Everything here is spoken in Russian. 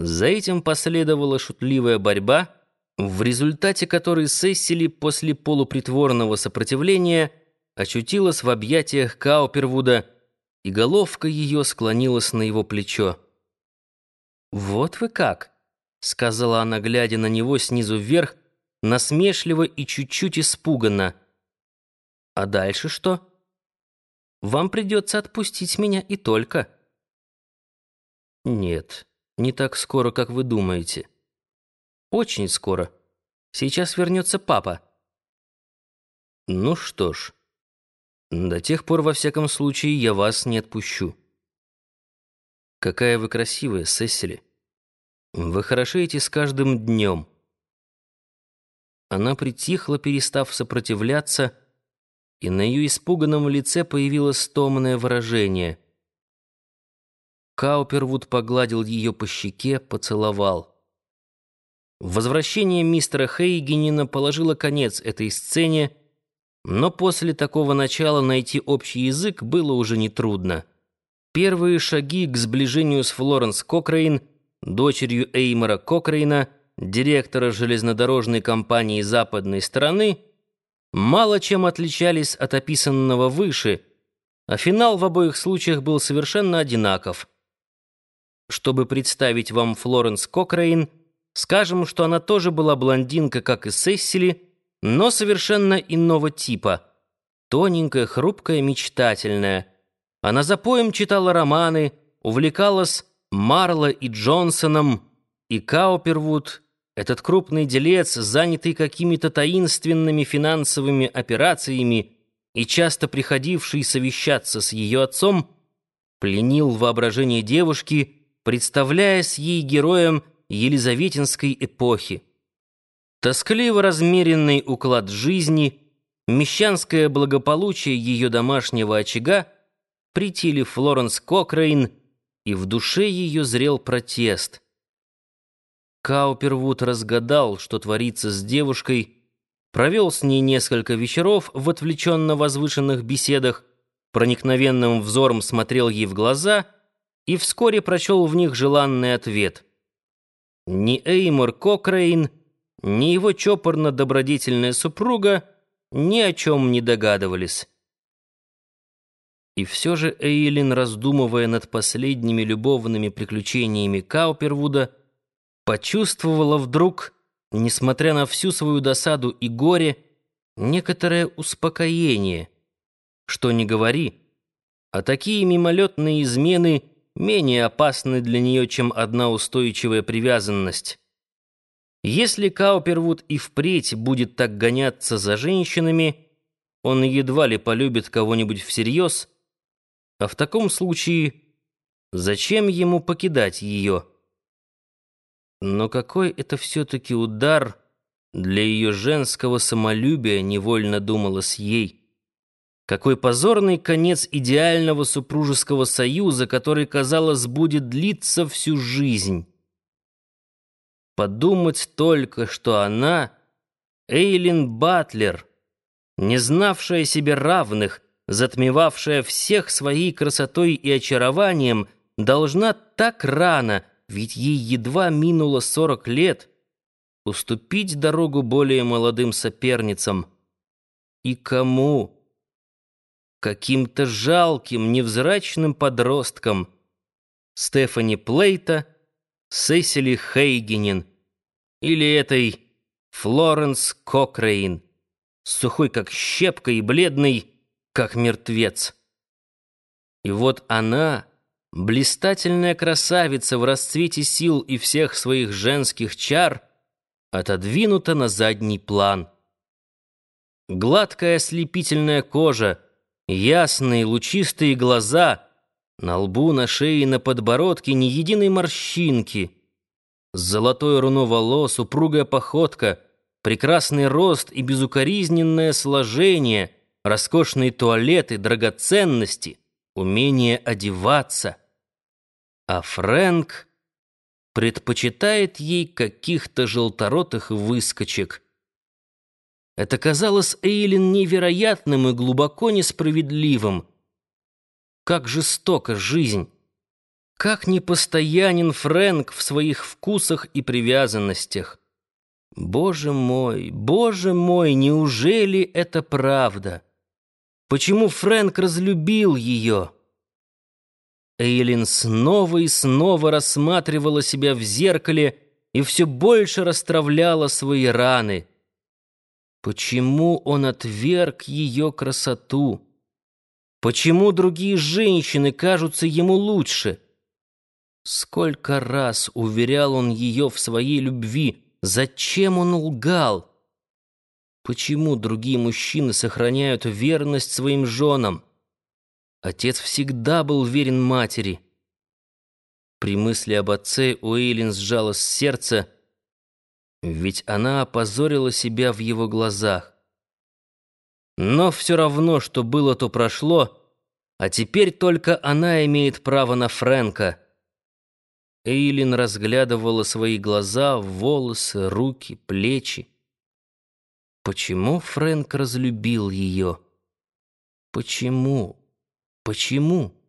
За этим последовала шутливая борьба, в результате которой Сессили после полупритворного сопротивления очутилась в объятиях Каупервуда, и головка ее склонилась на его плечо. «Вот вы как!» — сказала она, глядя на него снизу вверх, насмешливо и чуть-чуть испуганно. «А дальше что? Вам придется отпустить меня и только». «Нет, не так скоро, как вы думаете. Очень скоро. Сейчас вернется папа». «Ну что ж, до тех пор, во всяком случае, я вас не отпущу». «Какая вы красивая, Сесили. Вы хорошеете с каждым днем». Она притихла, перестав сопротивляться, и на ее испуганном лице появилось томное выражение. Каупервуд погладил ее по щеке, поцеловал. Возвращение мистера Хейгенина положило конец этой сцене, но после такого начала найти общий язык было уже нетрудно. Первые шаги к сближению с Флоренс Кокрейн, дочерью Эймора Кокрейна, директора железнодорожной компании западной стороны, мало чем отличались от описанного выше, а финал в обоих случаях был совершенно одинаков. Чтобы представить вам Флоренс Кокрейн, скажем, что она тоже была блондинка, как и Сессили, но совершенно иного типа. Тоненькая, хрупкая, мечтательная. Она за поем читала романы, увлекалась Марло и Джонсоном, и Каупервуд, этот крупный делец, занятый какими-то таинственными финансовыми операциями и часто приходивший совещаться с ее отцом, пленил воображение девушки, представляясь ей героем Елизаветинской эпохи. Тоскливо размеренный уклад жизни, мещанское благополучие ее домашнего очага притили Флоренс Кокрейн, и в душе ее зрел протест. Каупервуд разгадал, что творится с девушкой, провел с ней несколько вечеров в отвлеченно возвышенных беседах, проникновенным взором смотрел ей в глаза и вскоре прочел в них желанный ответ. Ни Эймор Кокрейн, ни его чопорно-добродетельная супруга ни о чем не догадывались. И все же Эйлин, раздумывая над последними любовными приключениями Каупервуда, почувствовала вдруг, несмотря на всю свою досаду и горе, некоторое успокоение. Что не говори, а такие мимолетные измены менее опасны для нее, чем одна устойчивая привязанность. Если Каупервуд и впредь будет так гоняться за женщинами, он едва ли полюбит кого-нибудь всерьез, а в таком случае зачем ему покидать ее? Но какой это все-таки удар для ее женского самолюбия, невольно думалось ей. Какой позорный конец идеального супружеского союза, который, казалось, будет длиться всю жизнь. Подумать только, что она, Эйлин Батлер, не знавшая себе равных, затмевавшая всех своей красотой и очарованием, должна так рано, ведь ей едва минуло сорок лет, уступить дорогу более молодым соперницам. И кому? Каким-то жалким, невзрачным подросткам. Стефани Плейта, Сесили Хейгенин, или этой Флоренс Кокрейн, сухой как щепка и бледный, как мертвец. И вот она, блистательная красавица в расцвете сил и всех своих женских чар, отодвинута на задний план. Гладкая ослепительная кожа, ясные лучистые глаза, на лбу, на шее и на подбородке ни единой морщинки — Золотое руно волос, упругая походка, прекрасный рост и безукоризненное сложение, роскошные туалеты, драгоценности, умение одеваться. А Фрэнк предпочитает ей каких-то желторотых выскочек. Это казалось Эйлин невероятным и глубоко несправедливым. Как жестока жизнь! Как непостоянен Фрэнк в своих вкусах и привязанностях. Боже мой, боже мой, неужели это правда? Почему Фрэнк разлюбил ее? Эйлин снова и снова рассматривала себя в зеркале и все больше расстравляла свои раны. Почему он отверг ее красоту? Почему другие женщины кажутся ему лучше? Сколько раз уверял он ее в своей любви, зачем он лгал? Почему другие мужчины сохраняют верность своим женам? Отец всегда был верен матери. При мысли об отце у Эйлин сжалось сердце, ведь она опозорила себя в его глазах. Но все равно, что было, то прошло, а теперь только она имеет право на Фрэнка. Эйлин разглядывала свои глаза, волосы, руки, плечи. Почему Фрэнк разлюбил ее? Почему? Почему?